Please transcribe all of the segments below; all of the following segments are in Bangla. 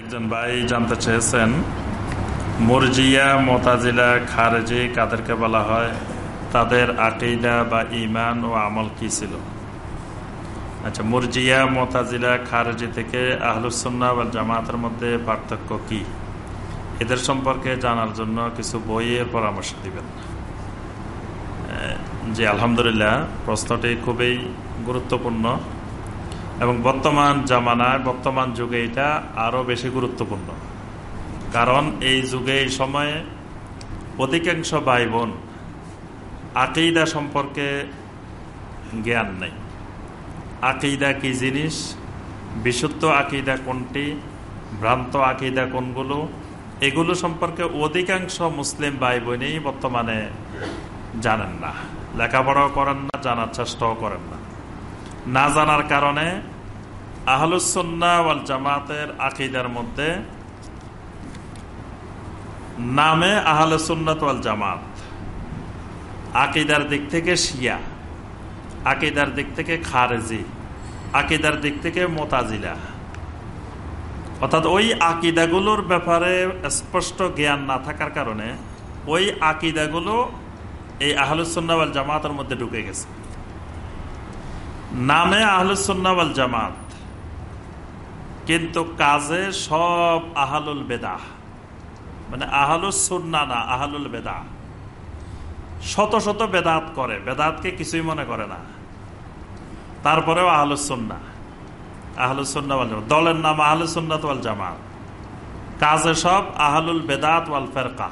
একজন ভাই জানতে চেয়েছেন, মুরজিয়া, মোতাজিলা, খারেজি কাদেরকে বলা হয়, তাদের আকিদা বা ইমান ও আমল কি ছিল? আচ্ছা মুরজিয়া, মোতাজিলা, খারেজি থেকে আহলুসন্না বা জামাতের মধ্যে পার্থক্য কি? এদের সম্পর্কে জানার জন্য কিছু বইয়ের পরামর্শ দিবেন। জি, আলহামদুলিল্লাহ, প্রশ্নটি খুবই গুরুত্বপূর্ণ। এবং বর্তমান জামানায়, বর্তমান যুগে এটা আরও বেশি গুরুত্বপূর্ণ। কারণ এই যুগে, এই সময়ে অধিকাংশ ভাই বোন আকেইদা সম্পর্কে জ্ঞান নেই। আকেইদা কি জিনিস? বিশুদ্ধ আকিদা কোনটি? ভ্রান্ত আকিদা কোনগুলো? এগুলো সম্পর্কে অধিকাংশ মুসলিম ভাই বোনই বর্তমানে জানেন না। লেখাপড়াও করেন না, জানার চেষ্টাও করেন না। না জানার কারণে আহলুসন্না জামাতের আকিদার মধ্যে নামে আহলুসন্নাত ওয়াল জামাত। আকিদার দিক থেকে শিয়া, আকিদার দিক থেকে খারেজি, আকিদার দিক থেকে মোতাজিলা। অর্থাৎ ওই আকিদাগুলোর ব্যাপারে স্পষ্ট জ্ঞান না থাকার কারণে ওই আকিদাগুলো এই আহলুসন্নাওয়াল জামাতের মধ্যে ঢুকে গেছে। নামে আহলুসন্নাওয়াল জামাত কিন্তু কাজে সব আহালুল বেদা মানে আহলুসন্না না, আহালুল বেদা শত শত বেদাত করে, বেদাতকে কিছুই মনে করে না। তারপরেও আহলুসন্না আহলুসন্না দলের নাম আহলুসন্নাত ওয়াল জামাত। কাজে সব আহলুল বেদাত ওয়াল ফেরকা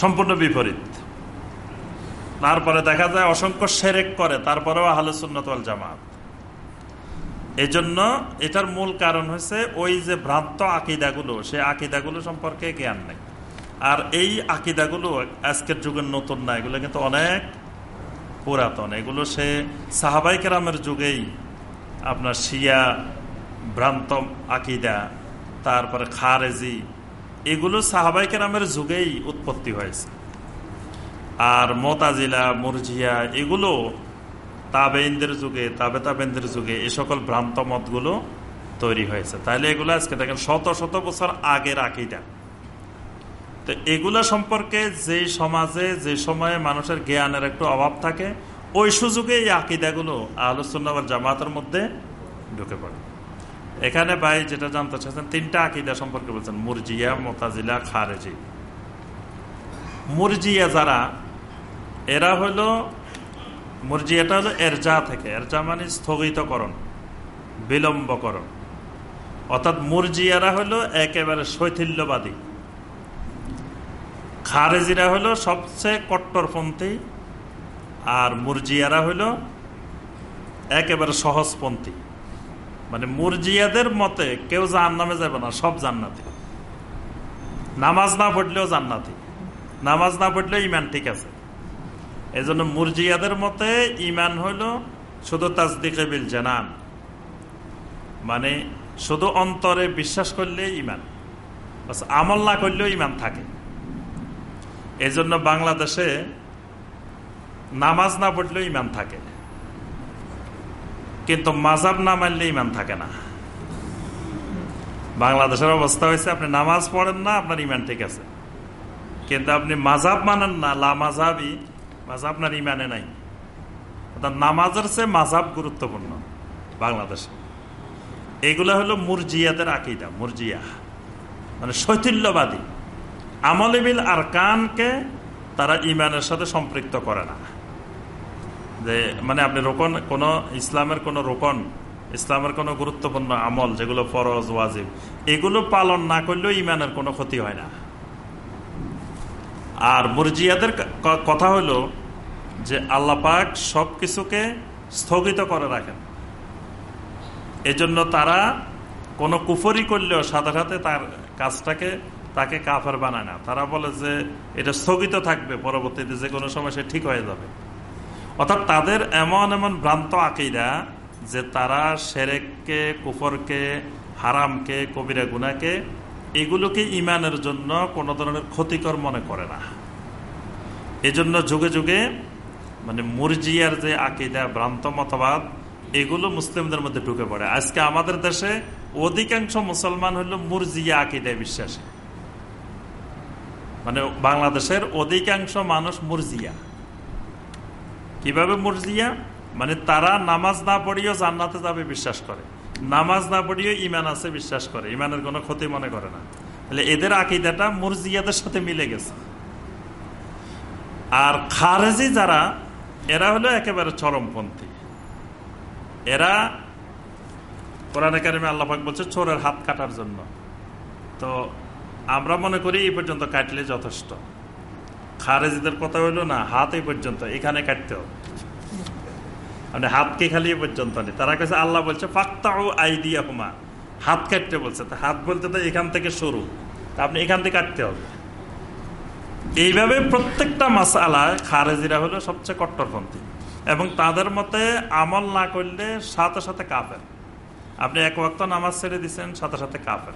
সম্পূর্ণ বিপরীত। তারপরে দেখা যায় অসংখ্য সেরেক করে, তারপরেও আহলে সুন্নতল জামাত। এই জন্য এটার মূল কারণ হচ্ছে ওই যে ভ্রান্ত আকিদাগুলো, সে আকিদাগুলো সম্পর্কে জ্ঞান নেই। আর এই আকিদাগুলো আজকের যুগের নতুন না, এগুলো কিন্তু অনেক পুরাতন। এগুলো সে সাহাবাই কেরামের যুগেই আপনার শিয়া ভ্রান্ত আকিদা, তারপরে খারেজি, এগুলো সাহাবাইকে নামের যুগেই উৎপত্তি হয়েছে। আর মোতাজিলা, মুরজিয়া, এগুলো তাবেইনদের যুগে, তাবে তাবেনদের যুগে এ সকল ভ্রান্ত মতগুলো তৈরি হয়েছে। তাহলে এগুলো আজকে দেখেন শত শত বছর আগের আকিদা। তো এগুলা সম্পর্কে যে সমাজে, যে সময়ে মানুষের জ্ঞানের একটু অভাব থাকে, ওই সুযোগে এই আকিদাগুলো আলোচনা জামাতের মধ্যে ঢুকে পড়ে। এখানে ভাই যেটা জানতে চাচ্ছেন, তিনটা আকিদা সম্পর্কে বলছেন। মুরজিয়া, মোতাজিলা, খারেজি। মুরজিয়া যারা, এরা হলো মুরজিয়াটা হলো এরজা থেকে, এরজা মানে স্থগিতকরণ, বিলম্বকরণ। অর্থাৎ মুরজিয়ারা হলো একেবারে শৈথিল্যবাদী। খারেজিরা হলো সবচেয়ে কট্টরপন্থী, আর মুরজিয়ারা হলো একেবারে সহজপন্থী। মানে মুরজিয়াদের মতে কেউ জান নামে যাবে না, সব জান্নাতি। নামাজ না পড়লেও জান্নাতি। নামাজ না পড়লেও ইমান ঠিক আছে। এই জন্য মুরজিয়াদের মতে ইমান হইল শুধু তাজদিকে বিল জানান। মানে শুধু অন্তরে বিশ্বাস করলে ইমান আমল না করলেও ইমান থাকে। এই জন্য বাংলাদেশে নামাজ না পড়লেও ইমান থাকে। কিন্তু মাজাব না মানলে ইমান থাকে না। বাংলাদেশের অবস্থা হয়েছে, আপনি নামাজ পড়েন না, আপনার ইমান ঠিক আছে। কিন্তু আপনি মাজাব মানেন না, লা মাজাবি মাজাব আপনার ইমানে নাই। অর্থাৎ নামাজের চেয়ে মাজাব গুরুত্বপূর্ণ বাংলাদেশে। এগুলা হলো মুরজিয়াদের আকিদা, মুরজিয়া। মানে শৈথিল্যবাদী। আমলিবিল আর কানকে তারা ইমানের সাথে সম্পৃক্ত করে না। যে মানে আপনি রোকন, কোন ইসলামের কোন রোকন, ইসলামের কোন গুরুত্বপূর্ণ আমল যেগুলো ফরজ, ওয়াজিব, এগুলো পালন না করলেও ইমানের কোনো ক্ষতি হয় না। আর মুরজিয়াদের কথা হলো যে আল্লাপাক সব কিছুকে স্থগিত করে রাখেন। এজন্য তারা কোনো কুফরি করলেও সাথে সাথে তার কাজটাকে তাকে কাফের বানায় না। তারা বলে যে এটা স্থগিত থাকবে, পরবর্তীতে যে কোনো সময় সে ঠিক হয়ে যাবে। অর্থাৎ তাদের এমন এমন ভ্রান্ত আকিদা যে তারা সেরেককে কুফরকে, হারামকে, কবিরা গুনাকে এগুলোকে ইমানের জন্য কোনো ধরনের ক্ষতিকর মনে করে না। এজন্য যুগে যুগে মানে মুরজিয়ার যে আকিদা, ভ্রান্ত মতবাদ, এগুলো মুসলিমদের মধ্যে ঢুকে পড়ে। আজকে আমাদের দেশে অধিকাংশ মুসলমান হলো মুরজিয়া আকিদায় বিশ্বাসী। মানে বাংলাদেশের অধিকাংশ মানুষ মুরজিয়া। কীভাবে মুরজিয়া? মানে তারা নামাজ না পড়িও জান্নাতে যাবে বিশ্বাস করে। নামাজ না পড়িও ইমান আছে বিশ্বাস করে। ইমানের কোনো ক্ষতি মনে করে না। তাহলে এদের আকিদাটা মুরজিয়াদের সাথে মিলে গেছে। আর খারেজি যারা এরা হলো একেবারে চরমপন্থী। এরা কোরআন একাডেমি আল্লাহাক বলছে, চোরের হাত কাটার জন্য। তো আমরা মনে করি এই পর্যন্ত কাটলে যথেষ্ট। খারেজিদের কথা হইল না, হাত এই পর্যন্ত, এখানে কাটতে হবে। মানে হাতকে খালি এই পর্যন্ত নেই। তারা কাছে আল্লাহ বলছে ফাক্তাও আই দিয়া হুমা হাত কাটতে বলছে। তা হাত বলতে তো এখান থেকে শুরু। তা আপনি এখান থেকে কাটতে হবে। এইভাবে প্রত্যেকটা মাসালা খারেজিরা হলো সবচেয়ে কট্টরপন্থী। এবং তাদের মতে আমল না করলে সাথে সাথে কাফের। আপনি এক ওয়াক্ত নামাজ ছেড়ে দিচ্ছেন সাথে সাথে কাফের।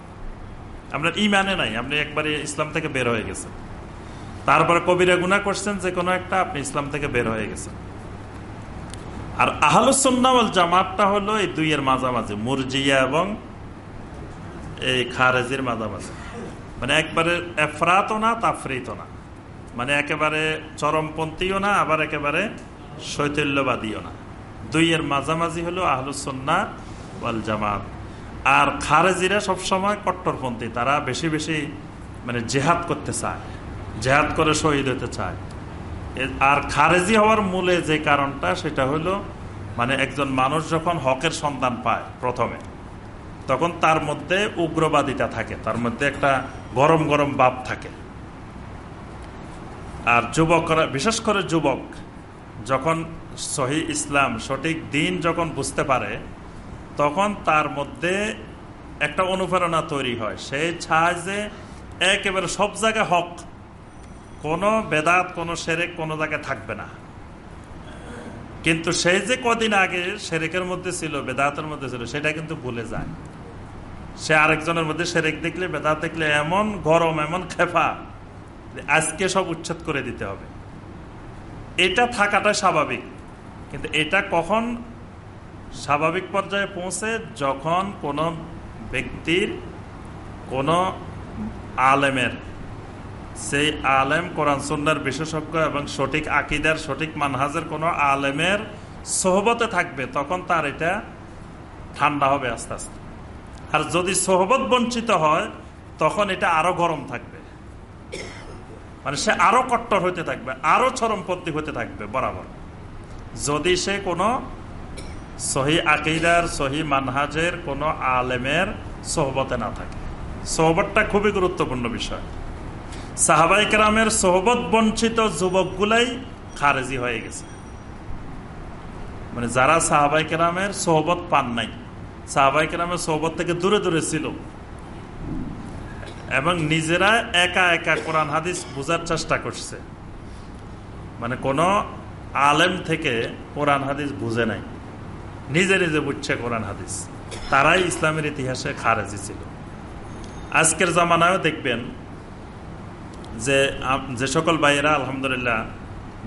আপনার ইমানে নাই, আপনি একবারে ইসলাম থেকে বের হয়ে গেছেন। তারপরে কবিরা গুণা করছেন, যে কোনো একটা আপনি ইসলাম থেকে বের হয়ে গেছেন। আর আহলুসন্নাওয়াল জামাতটা হলো এই দুইয়ের মাঝামাঝি, মুরজিয়া এবং এই খারেজির মাঝামাঝি। মানে একবারে এফরাত না তাফরিত না। মানে একেবারে চরমপন্থীও না, আবার একেবারে শৈতল্যবাদীও না। দুইয়ের মাঝামাঝি হলো আহলুসন্না ওয়াল জামাত। আর খারেজিরা সবসময় কট্টরপন্থী, তারা বেশি বেশি মানে জেহাদ করতে চায়, জেহাদ করে শহীদ হতে চায়। আর খারেজি হওয়ার মূলে যে কারণটা, সেটা হলো মানে একজন মানুষ যখন হকের সন্ধান পায় প্রথমে, তখন তার মধ্যে উগ্রবাদিতা থাকে, তার মধ্যে একটা গরম গরম বাপ থাকে। আর যুবকরা বিশেষ করে যুবক, যখন সহি ইসলাম সঠিক দিন যখন বুঝতে পারে, তখন তার মধ্যে একটা অনুপ্রেরণা তৈরি হয়। সে চায় যে একেবারে সব জায়গায় হক, কোনো বেদাত, কোনো সেরেক কোনো জায়গায় থাকবে না। কিন্তু সেই যে কদিন আগে সেরেকের মধ্যে ছিল, বেদাতের মধ্যে ছিল, সেটা কিন্তু ভুলে যায়। সে আরেকজনের মধ্যে সেরেক দেখলে, বেদাত দেখলে এমন গরম, এমন খেফা আজকে সব উচ্ছেদ করে দিতে হবে। এটা থাকাটা স্বাভাবিক, কিন্তু এটা কখন স্বাভাবিক পর্যায়ে পৌঁছে যখন কোনো ব্যক্তির, কোনো আলেমের, সেই আলেম কোরআন সন্ন্যার বিশেষজ্ঞ এবং সঠিক আকিদার, সঠিক মানহাজের কোনো আলেমের সোহবতে থাকবে, তখন তার এটা ঠান্ডা হবে আস্তে আস্তে। আর যদি সোহবত বঞ্চিত হয়, তখন এটা আরও গরম থাকবে। মানে সে আরও কট্টর হইতে থাকবে, আরও চরমপন্থী হতে থাকবে, বরাবর। যদি সে কোনো সহি আকিদার, সহি মানহাজের কোনো আলেমের সোহবতে না থাকে। সোহবতটা খুবই গুরুত্বপূর্ণ বিষয়। সাহাবাই কেরামের সোহবত বঞ্চিত যুবকগুলাই খারেজি হয়ে গেছে। মানে যারা সাহাবাই কেরামের সোহবত পান নাই সাহাবাই কেরামের সোহবত থেকে দূরে দূরে ছিল এবং নিজেরা একা একা কোরআন হাদিস বোঝার চেষ্টা করছে। মানে কোন আলেম থেকে কোরআন হাদিস বুঝে নাই। নিজে নিজে বুঝছে কোরআন হাদিস। তারাই ইসলামের ইতিহাসে খারেজি ছিল। আজকের জামানায়ও দেখবেন যে যে সকল ভাইয়েরা, আলহামদুলিল্লাহ,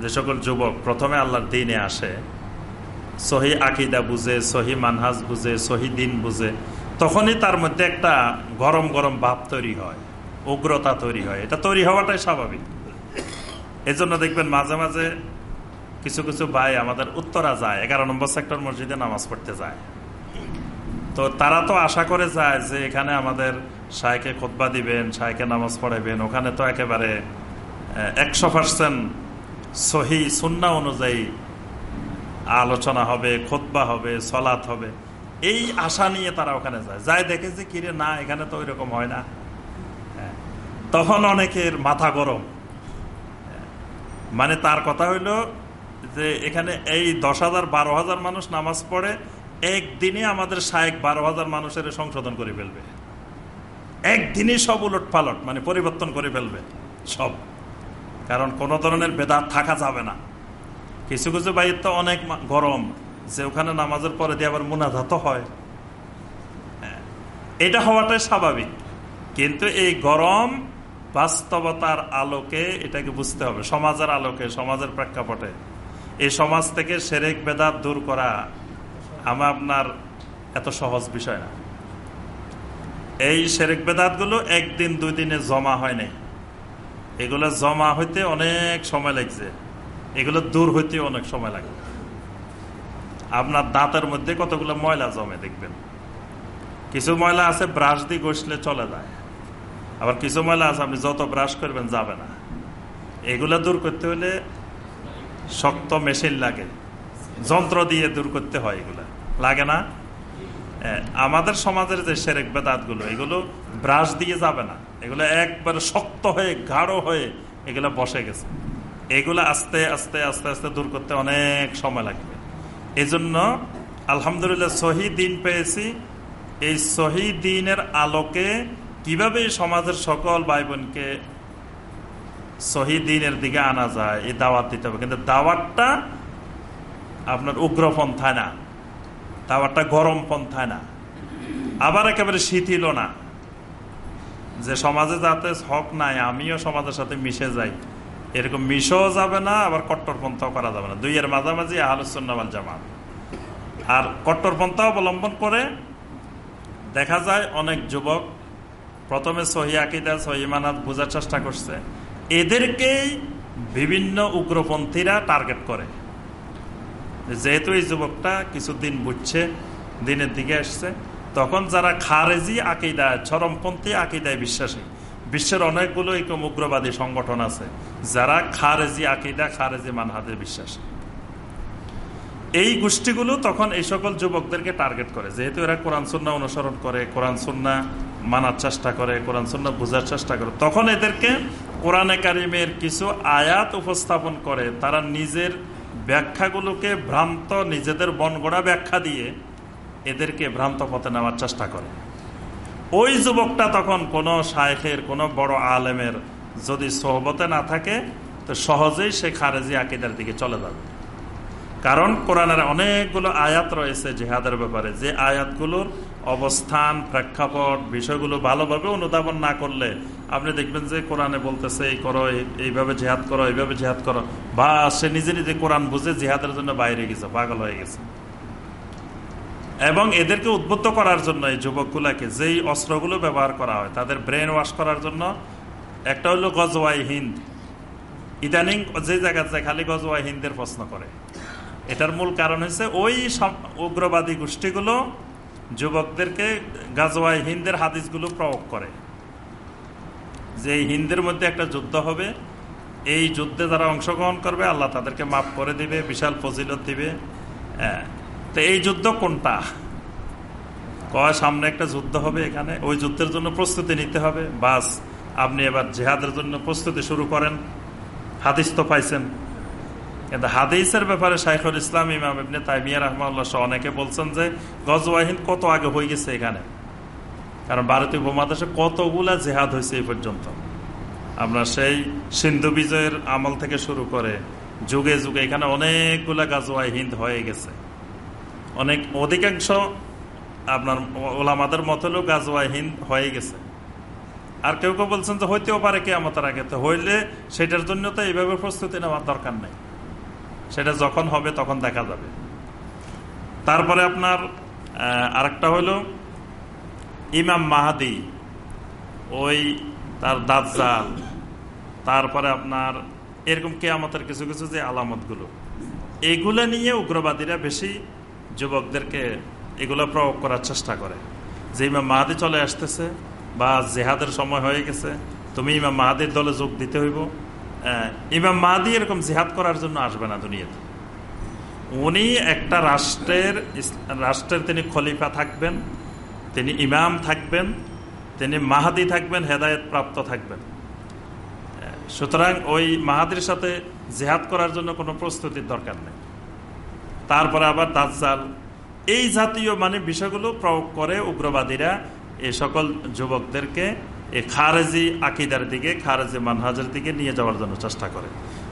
যে সকল যুবক প্রথমে আল্লাহর দিনে আসে, সহি আকিদা বুঝে, সহি মানহাজ বুঝে, সহি দিন বুঝে তখনই তার মধ্যে একটা গরম গরম ভাব তৈরি হয়, উগ্রতা তৈরি হয়। এটা তৈরি হওয়াটাই স্বাভাবিক। এজন্য দেখবেন মাঝে মাঝে কিছু কিছু ভাই আমাদের উত্তরা যায়, এগারো নম্বর সেক্টর মসজিদে নামাজ পড়তে যায়। তো তারা তো আশা করে যায় যে এখানে আমাদের সাইকে খোদবা দিবেন সাইকে নামাজ পড়াইবেন, ওখানে তো একেবারে একশো পার্সেন্ট সহি সুন্না অনুযায়ী আলোচনা হবে, খোদবা হবে, সলাৎ হবে। এই আশা নিয়ে তারা ওখানে যায়। যাই দেখে যে কিরে না, এখানে তো ওই রকম হয় না। তখন অনেকের মাথা গরম। মানে তার কথা হইল যে, এখানে এই দশ হাজার, বারো হাজার মানুষ নামাজ পড়ে একদিনে আমাদের শায়েক বারো হাজার মানুষের সংশোধন করে ফেলবে। একদিনে সব উলট পালট মানে পরিবর্তন করে ফেলবে, সব। কারণ কোন ধরনের বেদাত থাকা যাবে না। কিছু কিছু বাইর তো অনেক গরম। যে ওখানে নামাজের পরে দিয়ে আবার মুনাজাত হয়। এটা হওয়াটাই স্বাভাবিক। কিন্তু এই গরম বাস্তবতার আলোকে এটাকে বুঝতে হবে, সমাজের আলোকে, সমাজের প্রেক্ষাপটে। এই সমাজ থেকে সেরেক বেদাত দূর করা আমার আপনার এত সহজ বিষয় না। এই শেরেক বেদাতগুলো একদিন দুই দিনে জমা হয় নাই। এগুলো জমা হইতে অনেক সময় লাগছে। এগুলো দূর হইতে অনেক সময় লাগে আপনার দাঁতের মধ্যে কতগুলো ময়লা জমে দেখবেন? কিছু ময়লা আছে, ব্রাশ দিয়ে ঘষলে চলে যায়। আবার কিছু ময়লা আছে, আপনি যত ব্রাশ করবেন যাবে না। এগুলো দূর করতে হলে শক্ত মেশিন লাগে। যন্ত্র দিয়ে দূর করতে হয় এগুলা। লাগে না? আমাদের সমাজের যে সেরেক বেদাতগুলো, এগুলো ব্রাশ দিয়ে যাবে না। এগুলো একবারে শক্ত হয়ে, গাঢ় হয়ে এগুলো বসে গেছে। এগুলো আস্তে আস্তে আস্তে আস্তে দূর করতে অনেক সময় লাগবে। এই জন্য আলহামদুলিল্লাহ সহি দিন পেয়েছি। এই সহি দিনের আলোকে কীভাবে সমাজের সকল ভাই বোনকে সহি দিনের দিকে আনা যায়, এই দাওয়াত দিতে হবে। কিন্তু দাওয়াতটা আপনার উগ্রপন্থায় না। দাওয়াতটা গরম পন্থায় না। আবার একেবারে শিথিল না। যে সমাজে যাতে হক নাই, আমিও সমাজের সাথে মিশে যাই। এরকম মিশও যাবে না, আবার কট্টরপন্থাও করা যাবে না। দুইয়ের মাঝামাঝি আহলুসুন্নামাল জামাত। আর কট্টরপন্থা অবলম্বন করে দেখা যায় অনেক যুবক প্রথমে সহি আকিদা, সহি মানাত বোঝার চেষ্টা করছে। এদেরকেই বিভিন্ন উগ্রপন্থীরা টার্গেট করে। যেহেতু এই যুবকটা কিছুদিন বুঝছে, দিনের দিকে আসছে, তখন যারা খারেজি আকিদায়, চরমপন্থী আকিদায় বিশ্বাসী বিশ্বের অনেকগুলো এরকম উগ্রবাদী সংগঠন আছে, যারা খারেজি আকিদা, খারেজি মানহাদে বিশ্বাস। এই গোষ্ঠীগুলো তখন এই সকল যুবকদেরকে টার্গেট করে, যেহেতু এরা কোরআন, সুন্না অনুসরণ করে, কোরআন, সুন্না মানার চেষ্টা করে, কোরআন, সুন্না বোঝার চেষ্টা করে, তখন এদেরকে কোরআনে কারিমের কিছু আয়াত উপস্থাপন করে, তারা নিজের ব্যাখ্যাগুলোকে ভ্রান্ত, নিজেদের বনগড়া ব্যাখ্যা দিয়ে এদেরকে ভ্রান্ত পথে নেওয়ার চেষ্টা করে। ওই যুবকটা তখন কোনো শায়েখের কোনো বড় আলেমের যদি সহবতে না থাকে, তো সহজেই সে খারেজি আকিদার দিকে চলে যাবে। কারণ কোরআনের অনেকগুলো আয়াত রয়েছে জেহাদের ব্যাপারে। যে আয়াতগুলোর অবস্থান, প্রেক্ষাপট, বিষয়গুলো ভালোভাবে অনুধাবন না করলে, আপনি দেখবেন যে কোরআনে বলতেছে, এই করো এইভাবে জেহাদ করো, এইভাবে জেহাদ করো। বা সে নিজে নিজে কোরআন বুঝে জেহাদের জন্য বাইরে গেছে, পাগল হয়ে গেছে। এবং এদেরকে উদ্বুদ্ধ করার জন্য এই যুবকগুলাকে যেই অস্ত্রগুলো ব্যবহার করা হয়, তাদের ব্রেন ওয়াশ করার জন্য একটা হলো গজওয়াই হিন্দ। ইদানিং যে জায়গাতে খালি গজওয়াই হিন্দের প্রশ্ন করে। এটার মূল কারণ হচ্ছে ওই উগ্রবাদী গোষ্ঠীগুলো যুবকদেরকে গাজওয়াই হিন্দের হাদিসগুলো প্রয়োগ করে। যে হিন্দের মধ্যে একটা যুদ্ধ হবে, এই যুদ্ধে যারা অংশগ্রহণ করবে, আল্লাহ তাদেরকে মাফ করে দিবে, বিশাল ফজিলত দিবে। হ্যাঁ। তো এই যুদ্ধ কোনটা? কয়, সামনে একটা যুদ্ধ হবে এখানে। ওই যুদ্ধের জন্য প্রস্তুতি নিতে হবে। বাস, আপনি এবার জেহাদের জন্য প্রস্তুতি শুরু করেন। হাদিস তো পাইছেন। কিন্তু হাদিসের ব্যাপারে শাইখুল ইসলাম, ইমাম ইবনে তাইমিয়া রহমাল্লাহ অনেকে বলছেন যে গজওয়াহিন কত আগে হয়ে গেছে এখানে? কারণ ভারতীয় উপমহাদেশে কতগুলা জেহাদ হয়েছে এই পর্যন্ত? আমরা সেই সিন্ধু বিজয়ের আমল থেকে শুরু করে যুগে যুগে এখানে অনেকগুলা গাজওয়াই হিন্দ হয়ে গেছে। অনেক অধিকাংশ আপনার ওলামাদের মত হলেও গাজওয়াই হিন্দ হয়ে গেছে। আর কেউ কেউ বলছেন যে হইতেও পারে কে আমাদের আগে। তো হইলে সেটার জন্য তো এইভাবে প্রস্তুতি নেওয়ার দরকার নেই। সেটা যখন হবে তখন দেখা যাবে। তারপরে আপনার আরেকটা হলো ইমাম মাহাদি, ওই তার দাজ্জাল, তারপরে আপনার এরকম কেয়ামতের কিছু কিছু যে আলামতগুলো, এগুলো নিয়ে উগ্রবাদীরা বেশি যুবকদেরকে এগুলো প্রয়োগ করার চেষ্টা করে। যে ইমাম মাহাদি চলে আসতেছে বা জেহাদের সময় হয়ে গেছে, তুমি ইমাম মাহাদির দলে যোগ দিতে হইব। ইমাম মাহাদি এরকম জেহাদ করার জন্য আসবে না দুনিয়াতে। উনি একটা রাষ্ট্রের রাষ্ট্রের তিনি খলিফা থাকবেন, তিনি ইমাম থাকবেন, তিনি মাহাদি থাকবেন, হেদায়ত প্রাপ্ত থাকবেন। সুতরাং ওই মাহাদির সাথে জেহাদ করার জন্য কোনো প্রস্তুতির দরকার নেই। তারপরে আবার দাজ্জাল। এই জাতীয় মানে বিষয়গুলো প্রয়োগ করে উগ্রবাদীরা এই সকল যুবকদেরকে এই খারেজি আকিদার দিকে, খারেজি মানহাজের দিকে নিয়ে যাওয়ার জন্য চেষ্টা করে।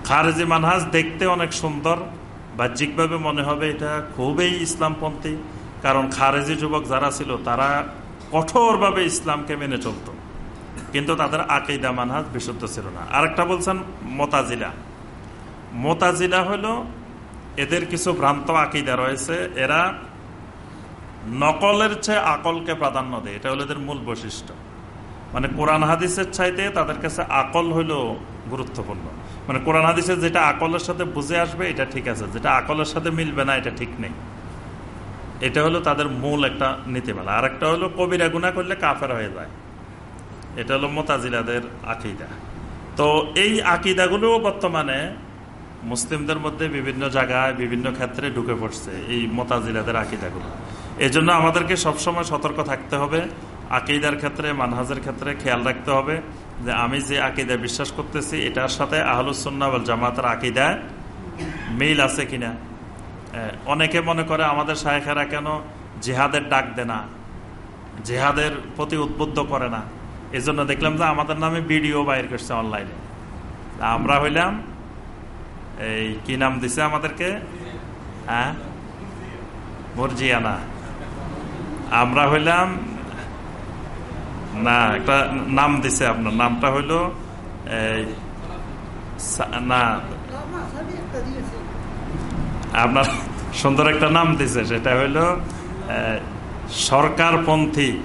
খারেজি মানহাজ দেখতে অনেক সুন্দর। বাহ্যিকভাবে মনে হবে এটা খুবই ইসলামপন্থী, কারণ খারেজি যুবক যারা ছিল তারা কঠোরভাবে ইসলামকে মেনে চলত। কিন্তু তাদের আকিদা মানহাজ বিশুদ্ধ ছিল না। আরেকটা বলছেন মোতাজিলা। মোতাজিলা হলো এদের কিছু ভ্রান্ত আকিদা রয়েছে। এরা নকলের চেয়ে আকলকে প্রাধান্য দেয়। এটা হলো এদের মূল বৈশিষ্ট্য। মানে কোরআন হাদিসের চাইতে তাদের কাছে আকল হইল গুরুত্বপূর্ণ। মানে কোরআন হাদিসের যেটা আকলের সাথে বুঝে আসবে, এটা ঠিক আছে। যেটা আকলের সাথে মিলবে না, এটা ঠিক নেই। এটা হলো তাদের মূল একটা নীতিমালা। আর একটা হলো কবিরা গুণা করলে কাফের হয়ে যায়। এটা হলো মোতাজিলাদের আকিদা। তো এই আকিদাগুলোও বর্তমানে মুসলিমদের মধ্যে বিভিন্ন জায়গায়, বিভিন্ন ক্ষেত্রে ঢুকে পড়ছে এই মোতাজিলাদের আকিদাগুলো। এই জন্য আমাদেরকে সবসময় সতর্ক থাকতে হবে, আকিদার ক্ষেত্রে, মানহাজের ক্ষেত্রে খেয়াল রাখতে হবে যে আমি যে আকিদা বিশ্বাস করতেছি, এটার সাথে আহলুসন্না জামাতের আকিদায় মিল আছে কিনা? অনেকে মনে করে আমাদের শাহেখেরা কেন জেহাদের ডাক দে না, জেহাদের প্রতি উদ্বুদ্ধ করে না? এই জন্য দেখলাম যে আমাদের নামে ভিডিও বাইর করছে অনলাইনে। আমরা হইলাম এই, কি নাম দিছে আমাদেরকে? হ্যাঁ? মর্জিয়ানা। আমরা হইলাম, না, একটা নাম দিছে আপনার। নামটা হইল না। আপনার সুন্দর একটা নাম দিছে, সেটা হইল সরকারপন্থী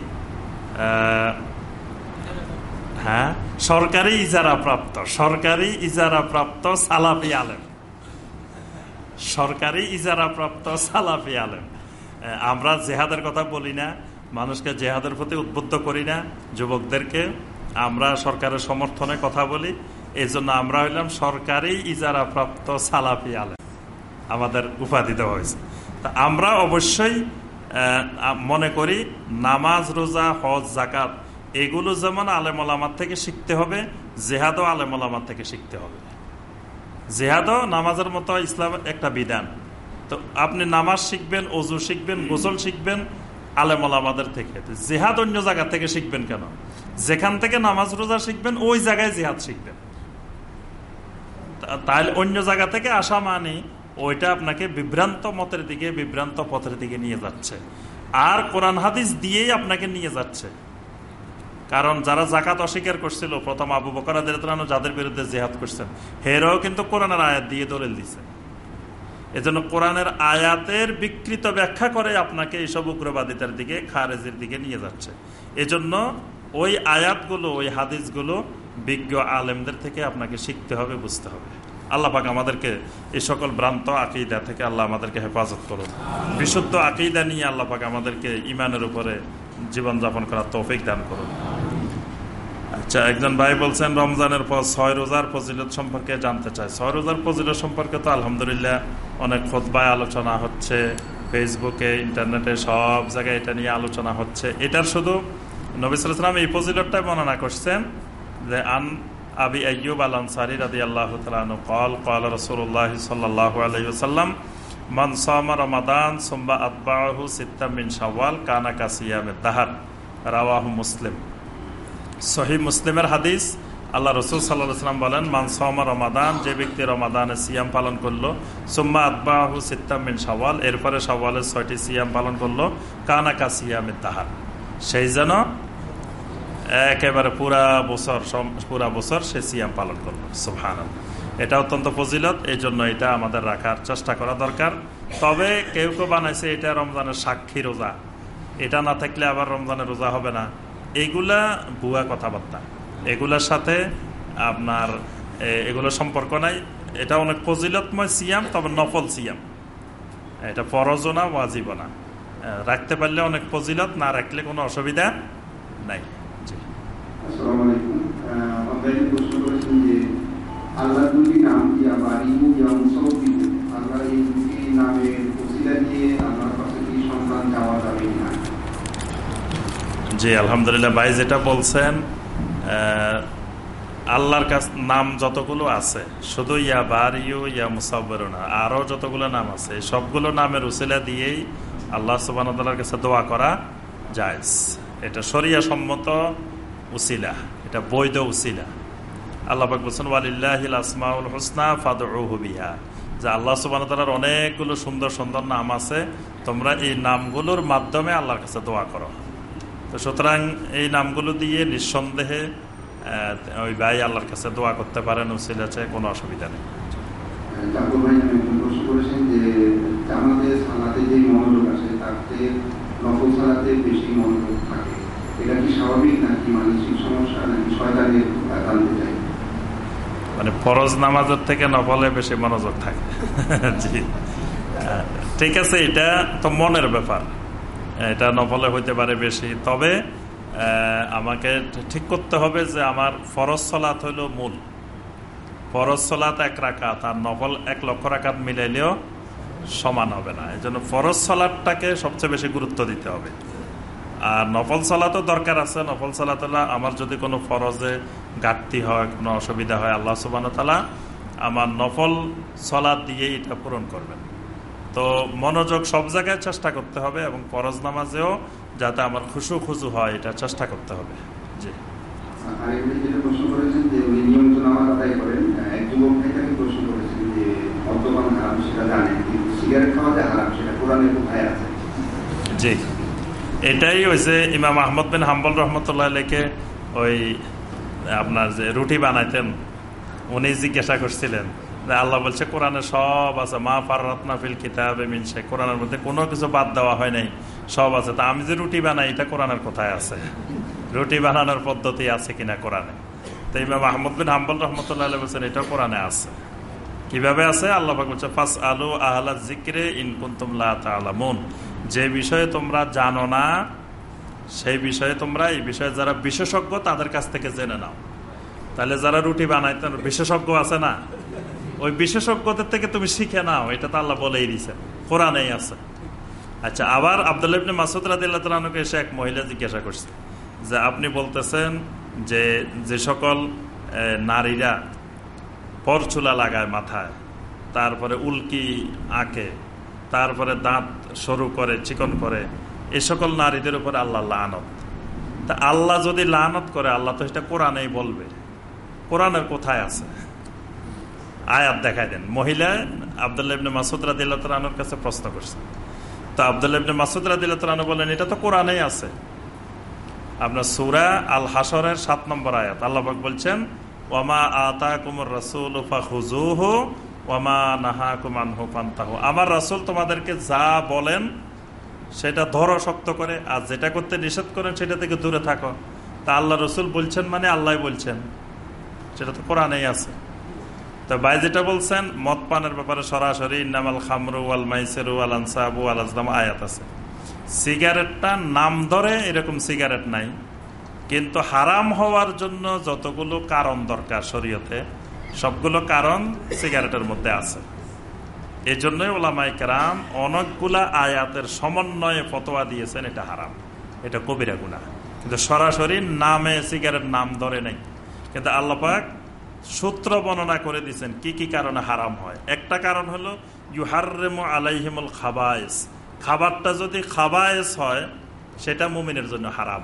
হ্যাঁ? সরকারি ইজারা প্রাপ্ত সরকারি ইজারা প্রাপ্ত সালাফি আলেম। সরকারি ইজারা প্রাপ্ত সালাফি আলেম। আমরা জেহাদের কথা বলি না, মানুষকে জেহাদের প্রতি উদ্বুদ্ধ করি না, যুবকদেরকে। আমরা সরকারের সমর্থনে কথা বলি এই জন্য আমরা হইলাম সরকারি ইজারা প্রাপ্ত সালাফি আলেম। আমাদের উপাধি দেওয়া হয়েছে। তা আমরা অবশ্যই মনে করি নামাজ, রোজা, হজ জাকাত এগুলো যেমন আলেমলামার থেকে শিখতে হবে, জেহাদও আলেমলামার থেকে শিখতে হবে। জেহাদও নামাজের মতো ইসলাম একটা বিধান। তো আপনি নামাজ শিখবেন, অজু শিখবেন, গোসল শিখবেন আলেমলামাদের থেকে। জেহাদ অন্য জায়গা থেকে শিখবেন কেন? যেখান থেকে নামাজ রোজা শিখবেন, ওই জায়গায় জেহাদ শিখবেন। তাহলে অন্য জায়গা থেকে আসা মানে ওইটা আপনাকে বিভ্রান্ত মতের দিকে, বিভ্রান্ত পথের দিকে নিয়ে যাচ্ছে। আর কোরআন হাদিস দিয়েই আপনাকে নিয়ে যাচ্ছে। কারণ যারা জাকাত অস্বীকার করছিল, প্রথম আবু বকরাদের যাদের বিরুদ্ধে জেহাদ করছেন, হেরাও কিন্তু কোরআনের আয়াত দিয়ে দলিল দিছে। এজন্য কোরআনের আয়াতের বিকৃত ব্যাখ্যা করে আপনাকে এইসব উগ্রবাদিতার দিকে, খারেজের দিকে নিয়ে যাচ্ছে। এজন্য ওই আয়াতগুলো, ওই হাদিসগুলো বিজ্ঞ আলেমদের থেকে আপনাকে শিখতে হবে, বুঝতে হবে। আল্লাহ পাক আমাদেরকে এই সকল ভ্রান্ত আকিদা থেকে আল্লাহ আমাদেরকে হেফাজত করুন। বিশুদ্ধ আকিদা নিয়ে আল্লাহ পাক আমাদেরকে ইমানের উপরে জীবনযাপন করার তৌফিক দান করুন। আচ্ছা একজন ভাই বলছেন, রমজানের পর ছয় রোজার ফজিলত সম্পর্কে জানতে চাই। ছয় রোজার ফজিলত সম্পর্কে তো আলহামদুলিল্লাহ অনেক খোদবায় আলোচনা হচ্ছে, ফেসবুকে, ইন্টারনেটে সব জায়গায় এটা নিয়ে আলোচনা হচ্ছে। এটার শুধু নবিসাম এই ফজিলতটাই বর্ণনা করছেন যে, আন আবি আয়ুব আল আনসারি রাদি আল্লাহ কল কল রসুল্লাহ সাল্লাহ আলহিসাল্লাম মান সামা রমাদান সোম্বা আতবাহু সিত্তামিন শাওয়াল, কানা কাসিয়ামে দাহার। রাওয়াহু মুসলিম। সহি মুসলিমের হাদিস। আল্লাহ রসুল সাল্লাহ সাল্লাম বলেন মানসমা রমাদান, যে ব্যক্তি রমাদানে সিয়াম পালন করল, সুম্মা আতবাহু সিত্তামিন সওয়াল এরপরে সওয়ালের ছয়টি সিয়াম পালন করল কানাকা সিয়ামের তাহার। সেই যেন একেবারে পুরা বছর পুরা বছর সে সিয়াম পালন করল। সুহান এটা অত্যন্ত ফজিলত এই জন্য এটা আমাদের রাখার চেষ্টা করা দরকার। তবে কেউ কেউ বানাইছে এটা রমজানের সাক্ষী রোজা। এটা না থাকলে আবার রমজানের রোজা হবে না। এইগুলা ভুয়া কথাবার্তা। এগুলার সাথে আপনার এগুলো সম্পর্ক নাই। এটা অনেক ফজিলতময় সিয়াম, তবে নফল সিয়াম। এটা ফরজও না, ওয়াজিবও না। রাখতে পারলে অনেক ফজিলত, না রাখলে কোনো অসুবিধা নাই। আল্লাহ নাম ইয়া মুসাউদ্দিন আল্লাহ এই দুটি নামের ওসিলা দিয়ে আল্লাহর কাছে কি সন্তান চাওয়া যাবে না জি, আলহামদুলিল্লাহ, ভাই যেটা বলছেন আল্লাহর কাছ নাম যতগুলো আছে, শুধু ইয়া বারিউ, ইয়া মুসাব্বর না আরও যতগুলো নাম আছে সবগুলো নামের উসিলা দিয়েই আল্লাহ সুবাহর কাছে দোয়া করা যায় এটা সরিয়া সম্মত উসিলা, এটা বৈধ উসিলা। আল্লাহ বলছেন, ওয়ালিল্লাহিল আসমাউল হোসনা ফাদবিহা যে আল্লাহ সুবান তালার অনেকগুলো সুন্দর সুন্দর নাম আছে, তোমরা এই নামগুলোর মাধ্যমে আল্লাহর কাছে দোয়া করো। তো সুতরাং এই নামগুলো দিয়ে নিঃসন্দেহে ওই ভাই আল্লাহর কাছে দোয়া করতে পারেন উচিল আছে কোনো অসুবিধা নেই। মানে ফরজ নামাজের থেকে নফলে বেশি মনোযোগ থাকে। জি। ঠিক আছে এটা তো মনের ব্যাপার। এটা নফলে হইতে পারে বেশি। তবে আমাকে ঠিক করতে হবে যে আমার ফরজ সলাত হইল মূল। ফরজ সলাত এক রাকাত আর নফল এক লক্ষ রাকাত মিলাইলেও সমান হবে না। এই জন্য ফরজ সলাটটাকে সবচেয়ে বেশি গুরুত্ব দিতে হবে। আর নফল সালাতও দরকার আছে। নফল সালাত আমার যদি কোনো ফরজে ঘাটতি হয়, কোনো অসুবিধা হয়, আল্লাহ সুবান তালা আমার নফল সলাদ দিয়ে এটা পূরণ করবেন। তো মনোযোগ সব জায়গায় চেষ্টা করতে হবে এবং ফরজ নামাজেও যাতে আমার খুশু খুশু হয় এটা চেষ্টা করতে হবে। জি। জি। এটাই হয়েছে ইমাম আহমদ বিন হাম্বল রহমতুল্লাহ লেখে ওই আপনার যে রুটি বানাইতেন উনি জিজ্ঞাসা করছিলেন আল্লাহ বলছে কোরআনে সব আছে। মা ফাররাতনা ফিল কিতাবে মিনসে কোরআনের মধ্যে কোনো কিছু বাদ দেওয়া হয় নাই, সব আছে। তা আমি যে রুটি বানাই, এটা কোরআনের কোথায় আছে। রুটি বানানোর পদ্ধতি আছে কিনা কোরআনে? তো ইমাম আহমদ বিন হাম্বল রহমতুল্লাহ বলছেন, এটাও কোরআনে আছে। কীভাবে আছে? আল্লাহ বলছে ফাস আলু আহলা জিক্রে ইনকুন্তুম লা তাআলামুন। যে বিষয়ে তোমরা জানো না, সেই বিষয়ে তোমরা, এই বিষয়ে যারা বিশেষজ্ঞ, তাদের কাছ থেকে জেনে নাও। তাহলে যারা রুটি বানাইতেন, বিশেষজ্ঞ আছে না? ওই বিশেষজ্ঞদের থেকে তুমি শিখে নাও, এটা তো আল্লাহ বলেই দিছে কোরআনেই আছে। আচ্ছা আবার আবদুল্লাহ মাসুদ রাদিয়াল্লাহু তাআলাকে এসে এক মহিলা জিজ্ঞাসা করছে যে, আপনি বলতেছেন যে যে সকল নারীরা পরচুলা লাগায় মাথায়, তারপরে উল্কি আঁকে, তারপরে দাঁত সরু করে, চিকন করে, এ সকল নারীদের উপরে আল্লাহ লানত। তা আল্লাহ যদি লানত করে, আল্লাহ তো সেটা কোরআনেই বলবে। কোরআনের কোথায় আছে? আয়াত দেখাই দেন। মহিলা আবদুল্লাহ ইবনে মাসুদ রাদিল্লাহ তালানোর কাছে প্রশ্ন করছে। তো আবদুল্লাহ ইবনে মাসুদ রাদিল্লাহ তালানো বলেন, এটা তো কোরআনেই আছে। আপনার সুরা আল হাসরের সাত নম্বর আয়াত। আল্লাহাক বলছেন, ওয়ামা আতা কুমর রসুল হুজুহু ওয়ামা নাহা কুমান হুফান্তাহু আমার রাসুল তোমাদেরকে যা বলেন, সেটা ধরো শক্ত করে, আর যেটা করতে নিষেধ করেন, সেটা থেকে দূরে থাকো। তা আল্লাহ রসুল বলছেন মানে আল্লাহ বলছেন। সেটা তো কোরআনেই আছে। তো ভাই যেটা বলছেন মদ পানের ব্যাপারে সরাসরি ইন্নামাল খামরু আল মাইসেরু আল আনসাবু আল আজলাম আয়াত আছে। সিগারেটটা নাম ধরে এরকম সিগারেট নাই, কিন্তু হারাম হওয়ার জন্য যতগুলো কারণ দরকার শরীয়তে, সবগুলো কারণ সিগারেটের মধ্যে আছে। এই জন্যই ওলামাই কেরাম অনেকগুলা আয়াতের সমন্বয়ে ফতোয়া দিয়েছেন এটা হারাম, এটা কবিরা গুণা কিন্তু সরাসরি নামে সিগারেট নাম ধরে নেই। কিন্তু আল্লাপাক সূত্র বর্ণনা করে দিয়েছেন কি কি কারণে হারাম হয়? একটা কারণ হলো ইউহারেমু আলাইহিমুল খাবায়েস। খাবারটা যদি খাবায়েস হয়, সেটা মুমিনের জন্য হারাম।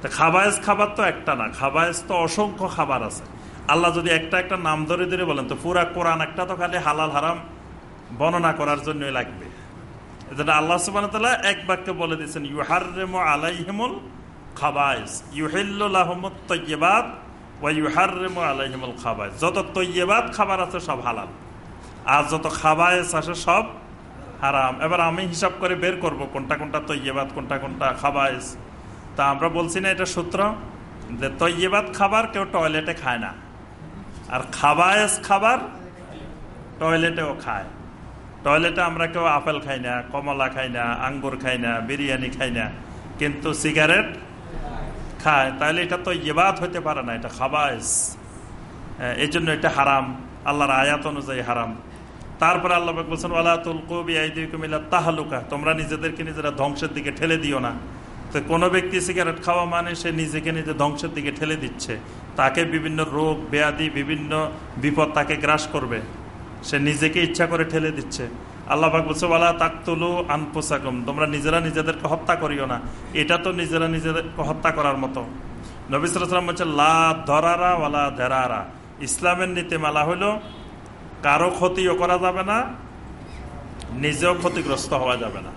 তা খাবায়েস খাবার তো একটা না, খাবায়েস তো অসংখ্য খাবার আছে। আল্লাহ যদি একটা একটা নাম ধরে ধরে বলেন, তো পুরা কোরআন একটা তো খালি হালাল, হারাম বর্ণনা করার জন্যই লাগবে। যেটা আল্লাহ সুবান এক বাক্যে বলে দিয়েছেন ইউহারেমু আলাইহিমুল খাবায়েস। ইউহিল্লাহমুত তৈবাদ ওয়া ইউহারেমু আলাইহিমুল খাবায়েস যত তৈবাদ খাবার আছে সব হালাল। আর যত খাবায়েস আছে সব হারাম। এবার আমি হিসাব করে বের করব কোনটা কোনটা তৈবাদ কোনটা কোনটা খাবায়েস তা আমরা বলছি না এটা সূত্র যে তৈবাদ খাবার কেউ টয়লেটে খায় না। আর খাবায়েস খাবার টয়লেটেও খায়। টয়লেটে আমরা কেউ আপেল খাই না, কমলা খাই না, আঙ্গুর খাই না, বিরিয়ানি খাই না। কিন্তু সিগারেট খায়, তাহলে এটা তো ইবাদ হতে পারে না, এটা খাবায়েস। এই জন্য এটা হারাম, আল্লাহর আয়াত অনুযায়ী হারাম। তারপরে আল্লাহ বলছেন ওয়ালাতুল কবি আইদিকুমিল্লা তাহালুকা তোমরা নিজেদেরকে নিজেরা ধ্বংসের দিকে ঠেলে দিও না। তো কোনো ব্যক্তি সিগারেট খাওয়া মানে সে নিজেকে নিজে ধ্বংসের দিকে ঠেলে দিচ্ছে। তাকে বিভিন্ন রোগ, ব্যাধি, বিভিন্ন বিপদ তাকে গ্রাস করবে। সে নিজেকে ইচ্ছা করে ঠেলে দিচ্ছে। আল্লাহ বলছে, ওয়ালা তাকতুলু আনপোসাকম তোমরা নিজেরা নিজেদেরকে হত্যা করিও না। এটা তো নিজেরা নিজেদেরকে হত্যা করার মতো। নবিসাম বলছে লা ধরারা ওয়ালা ধেরারা ইসলামের নীতিমালা হলো, কারও ক্ষতিও করা যাবে না, নিজেও ক্ষতিগ্রস্ত হওয়া যাবে না।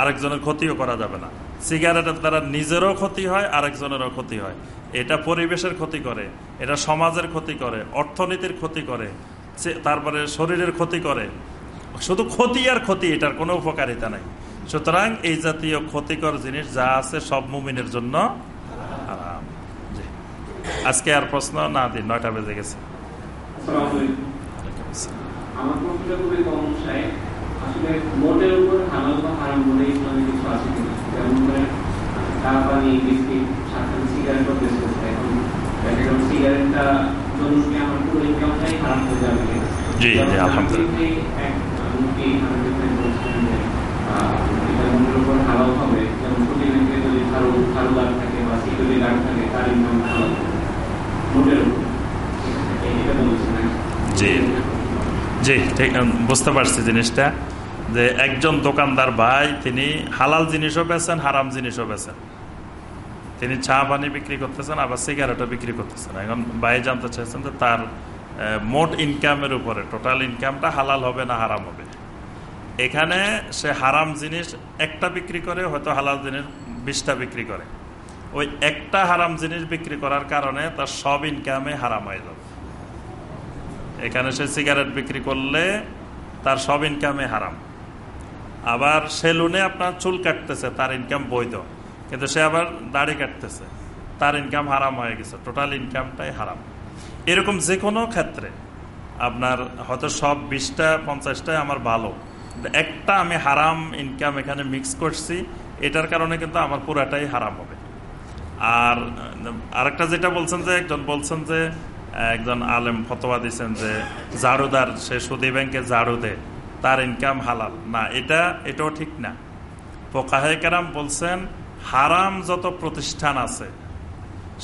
আরেকজনের ক্ষতিও করা যাবে না। সিগারেটের দ্বারা নিজেরও ক্ষতি হয়, আরেকজনেরও ক্ষতি হয়। এটা পরিবেশের ক্ষতি করে, এটা সমাজের ক্ষতি করে, অর্থনীতির ক্ষতি করে তারপরে শরীরের ক্ষতি করে। শুধু ক্ষতি আর ক্ষতি এটার কোনো উপকারিতা নাই। সুতরাং এই জাতীয় ক্ষতিকর জিনিস যা আছে সব মুমিনের জন্য হারাম। জি। আজকে আর প্রশ্ন? না দিন নয়টা বেজে গেছে। জি, জি, আলহামদুলিল্লাহ। জি। জি, ঠিক বুঝতে পারছি জিনিসটা, যে একজন দোকানদার ভাই, তিনি হালাল জিনিসও বেছেন হারাম জিনিসও বেছেন তিনি চা পানি বিক্রি করতেছেন, আবার সিগারেটও বিক্রি করতেছেন। এখন ভাই জানতে চাইছেন যে তার মোট ইনকামের উপরে টোটাল ইনকামটা হালাল হবে না হারাম হবে? এখানে সে হারাম জিনিস একটা বিক্রি করে, হয়তো হালাল জিনিস বিশটা বিক্রি করে। ওই একটা হারাম জিনিস বিক্রি করার কারণে তার সব ইনকামে হারাম হয়ে যাবে। এখানে সে সিগারেট বিক্রি করলে তার সব ইনকামে হারাম। আবার সেলুনে আপনার চুল কাটতেছে, তার ইনকাম বৈধ। কিন্তু সে আবার দাড়ি কাটতেছে, তার ইনকাম হারাম হয়ে গেছে টোটাল ইনকামটাই হারাম। এরকম যে কোনো ক্ষেত্রে আপনার হয়তো সব বিশটা, পঞ্চাশটাই আমার ভালো। একটা আমি হারাম ইনকাম এখানে মিক্স করছি, এটার কারণে কিন্তু আমার পুরাটাই হারাম হবে। আর, আরেকটা যেটা বলছেন যে, একজন বলছেন যে, একজন আলেম ফতোয়া দিচ্ছেন যে ঝাড়ুদার সে সুদী ব্যাংকে ঝাড়ু দেয় তার ইনকাম হালাল। না, এটা, এটাও ঠিক না। পোকাহে কেরাম বলছেন, হারাম যত প্রতিষ্ঠান আছে,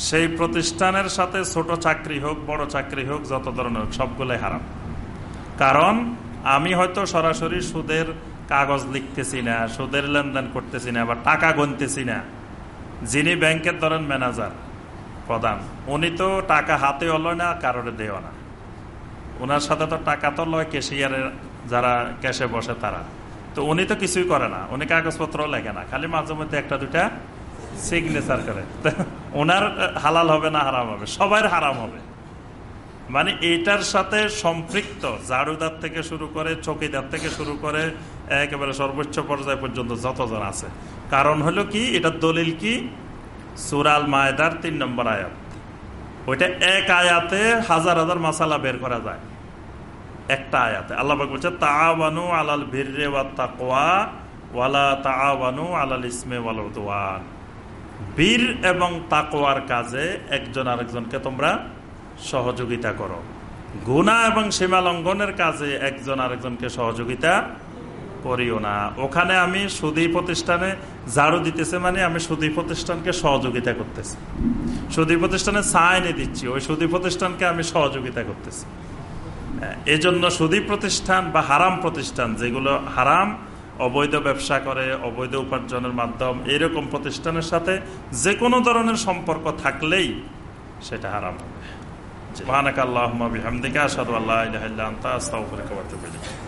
সেই প্রতিষ্ঠানের সাথে ছোট চাকরি হোক, বড় চাকরি হোক, যত ধরনের হোক, সবগুলোই হারাম। কারণ আমি হয়তো সরাসরি সুদের কাগজ লিখতেছি না, সুদের লেনদেন করতেছি না, বা টাকা গুনতেছি না। যিনি ব্যাংকের ধরেন ম্যানেজার, প্রধান, উনি তো টাকা হাতে হলো না, কারোর দেও না। ওনার সাথে তো টাকা তো লয় ক্যাশিয়ারের, যারা ক্যাশে বসে তারা। তো উনি তো কিছুই করে না, উনি কাগজপত্র লেখে না, খালি মাঝে মধ্যে একটা দুটা সিগনেচার করে। ওনার হালাল হবে না হারাম হবে? সবার হারাম হবে। মানে এইটার সাথে সম্পৃক্ত ঝাড়ুদার থেকে শুরু করে, চকিদার থেকে শুরু করে, একেবারে সর্বোচ্চ পর্যায় পর্যন্ত যতজন আছে। কারণ হলো কি, এটার দলিল কি? সুরাল মায়দার তিন নম্বর আয়াত। ওইটা এক আয়াতে হাজার হাজার মাসালা বের করা যায়। একটা আয়াতে। আল্লাহ বলছে, তাআওয়ানু আলাল বিররে ওয়াত তাকওয়া ওয়ালা তাআওয়ানু আলাল ইসমে ওয়াল বীর এবং তাকোয়ার কাজে একজন আরেকজনকে তোমরা সহযোগিতা করো। গুণা এবং সীমা লঙ্ঘনের কাজে একজন আরেকজনকে সহযোগিতা করিও না। ওখানে আমি সুদী প্রতিষ্ঠানে ঝাড়ু দিতেছে মানে আমি সুদী প্রতিষ্ঠানকে সহযোগিতা করতেছি। সুদী প্রতিষ্ঠানে সাইনে দিচ্ছি, ওই সুদী প্রতিষ্ঠানকে আমি সহযোগিতা করতেছি। এই জন্য সুদী প্রতিষ্ঠান বা হারাম প্রতিষ্ঠান যেগুলো হারাম, অবৈধ ব্যবসা করে, অবৈধ উপার্জনের মাধ্যম এরকম প্রতিষ্ঠানের সাথে যে কোনো ধরনের সম্পর্ক থাকলেই সেটা হারাম হবে। মহানাক আল্লাহ বিহামদিকা আসাদু আল্লাহ আতুবু ইলাইক।